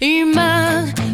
郁闷。